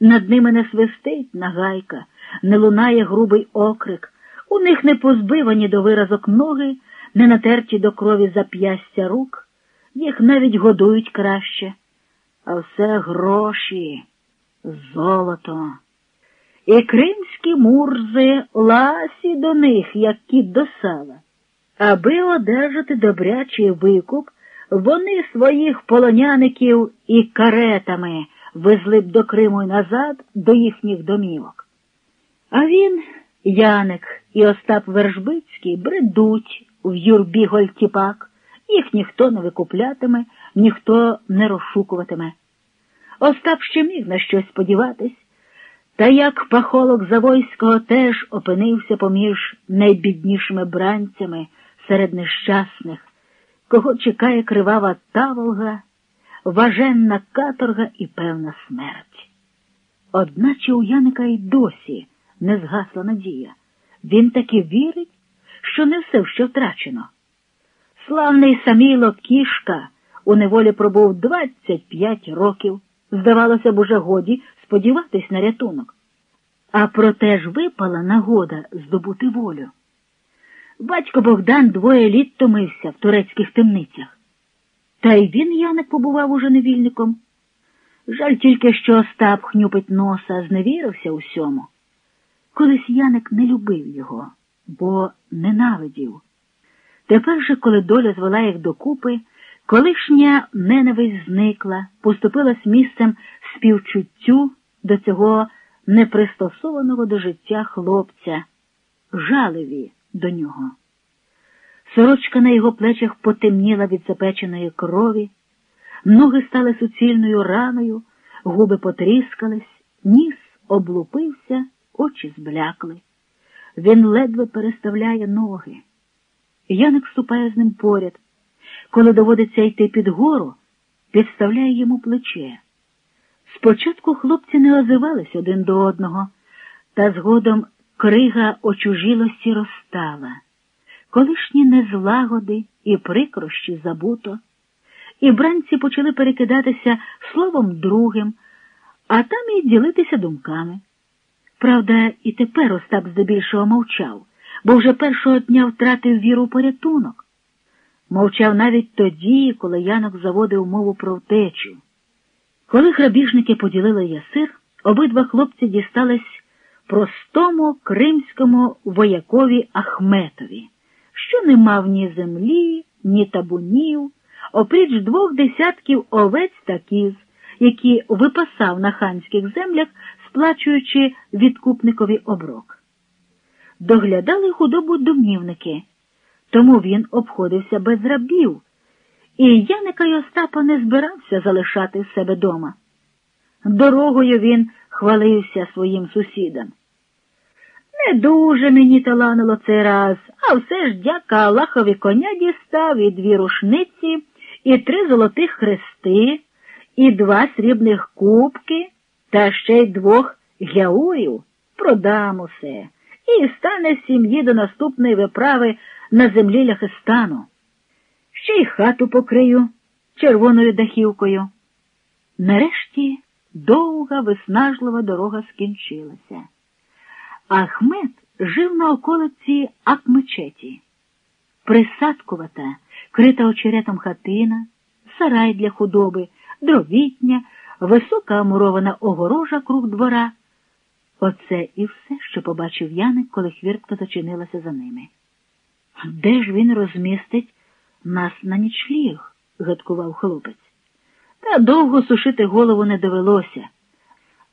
Над ними не свистить нагайка, не лунає грубий окрик, у них не позбивані до виразок ноги, не натерті до крові зап'ястя рук, їх навіть годують краще, а все гроші, золото. І кримські мурзи ласі до них, як кіт до сала. Аби одержати добрячий викуп, вони своїх полоняників і каретами везли б до Криму й назад до їхніх домівок. А він, Яник і Остап Вержбицький, бредуть в юрбі Гольтіпак, їх ніхто не викуплятиме, ніхто не розшукуватиме. Остап ще міг на щось сподіватись, та як пахолок Завойського теж опинився поміж найбіднішими бранцями серед нещасних, кого чекає кривава таволга, важенна каторга і певна смерть. Одначе у Яника й досі не згасла надія. Він таки вірить, що не все ще втрачено. Славний Саміло Кішка у неволі пробув 25 років. Здавалося б, уже годі сподіватись на рятунок. А проте ж випала нагода здобути волю. Батько Богдан двоє літ томився в турецьких темницях. Та й він, Яник, побував уже невільником. Жаль тільки, що Остап хнюпить носа, зневірився усьому. Колись Яник не любив його, бо ненавидів. Тепер же, коли доля звела їх докупи, колишня ненависть зникла, поступилась місцем співчуттю до цього непристосованого до життя хлопця, жалеві до нього. Сорочка на його плечах потемніла від запеченої крові, ноги стали суцільною раною, губи потріскались, ніс облупився, очі зблякли. Він ледве переставляє ноги. Яник ступає з ним поряд. Коли доводиться йти під гору, підставляє йому плече. Спочатку хлопці не озивались один до одного, та згодом крига очужілості розстала, колишні незлагоди і прикрощі забуто, і бранці почали перекидатися словом другим, а там і ділитися думками. Правда, і тепер Остап здебільшого мовчав, бо вже першого дня втратив віру в порятунок. Мовчав навіть тоді, коли Янок заводив мову про втечу. Коли грабіжники поділили ясир, обидва хлопці дістались простому кримському воякові Ахметові, що не мав ні землі, ні табунів, опріч двох десятків овець та кіз, які випасав на ханських землях, сплачуючи відкупникові оброк. Доглядали худобу домівники, тому він обходився без рабів. І Яника й Остапа не збирався залишати себе дома. Дорогою він хвалився своїм сусідам. Не дуже мені таланило цей раз, а все ж дяка Аллахові коня дістав і дві рушниці, і три золотих хрести, і два срібних кубки, та ще й двох гяурів. Продам усе, і стане сім'ї до наступної виправи на землі Ляхистану ще й хату покрию червоною дахівкою. Нарешті довга виснажлива дорога скінчилася. Ахмед жив на околиці Акмечеті. Присадкувата, крита очеретом хатина, сарай для худоби, дровітня, висока амурована огорожа круг двора. Оце і все, що побачив Яник, коли хвіртка зачинилася за ними. Де ж він розмістить нас на нічліг, гадкував хлопець. Та довго сушити голову не довелося.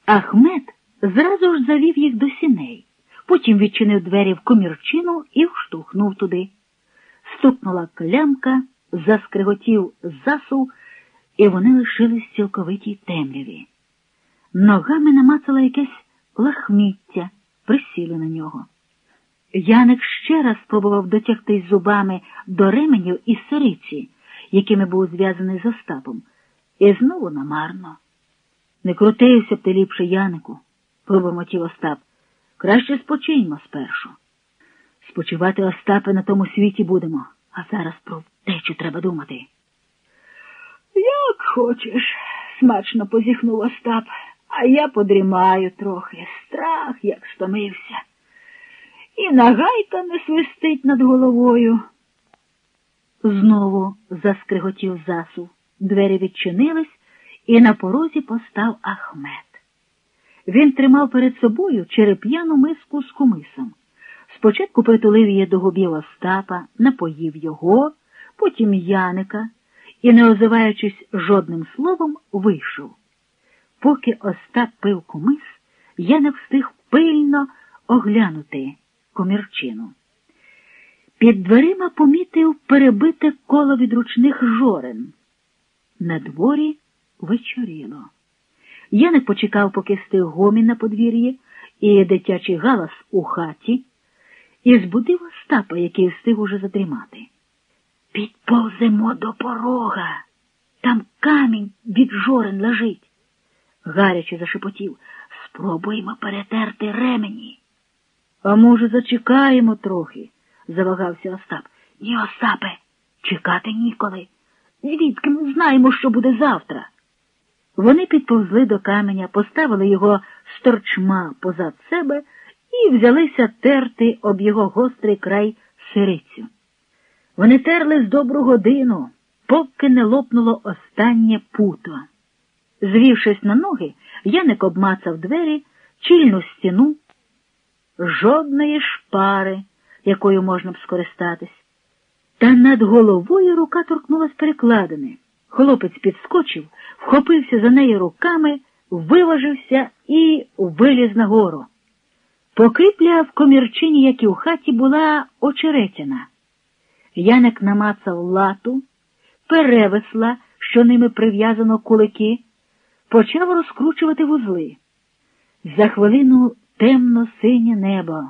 Ахмед зразу ж завів їх до сіней, потім відчинив двері в комірчину і вштовхнув туди. Стукнула клямка, заскриготів засув, і вони лишились цілковитій темряві. Ногами намацала якесь лахміття, присіли на нього. Яник ще раз спробував дотягтись зубами до ременів і сириці, якими був зв'язаний з Остапом, і знову намарно. Не крутився б ти ліпше, Янику, пробормотів Остап. Краще спочиньмо спершу. Спочивати Остапи на тому світі будемо, а зараз про втечу треба думати. Як хочеш, смачно позіхнув Остап, а я подрімаю трохи, страх, як стомився. І нагайка не свистить над головою. Знову заскриготів засув. Двері відчинились, і на порозі постав Ахмед. Він тримав перед собою череп'яну миску з кумисом. Спочатку притулив її до губів Остапа, напоїв його, потім Яника і, не озиваючись жодним словом, вийшов. Поки Остап пив кумис, я не встиг пильно оглянути комірчину. Під дверима помітив перебите коло від ручних жорен. На дворі вечоріло. Яник почекав, поки стиг гомін на подвір'ї і дитячий галас у хаті, і збудив Остапа, який встиг уже задрімати. Підповземо до порога. Там камінь від жорен лежить. Гаряче зашепотів. Спробуємо перетерти ремені. А може, зачекаємо трохи, завагався Остап. Ні, Остапе, чекати ніколи. Звідки ми знаємо, що буде завтра? Вони підповзли до каменя, поставили його з торчма позад себе і взялися терти об його гострий край сирицю. Вони терли з добру годину, поки не лопнуло останнє путо. Звівшись на ноги, Яник обмацав двері, чільну стіну, жодної шпари, якою можна б скористатись. Та над головою рука торкнулась перекладини. Хлопець підскочив, вхопився за неї руками, виважився і виліз нагору. Покріпля в комірчині, як і у хаті, була очеретяна. Яник намацав лату, перевесла, що ними прив'язано кулики, почав розкручувати вузли. За хвилину темно синє небо.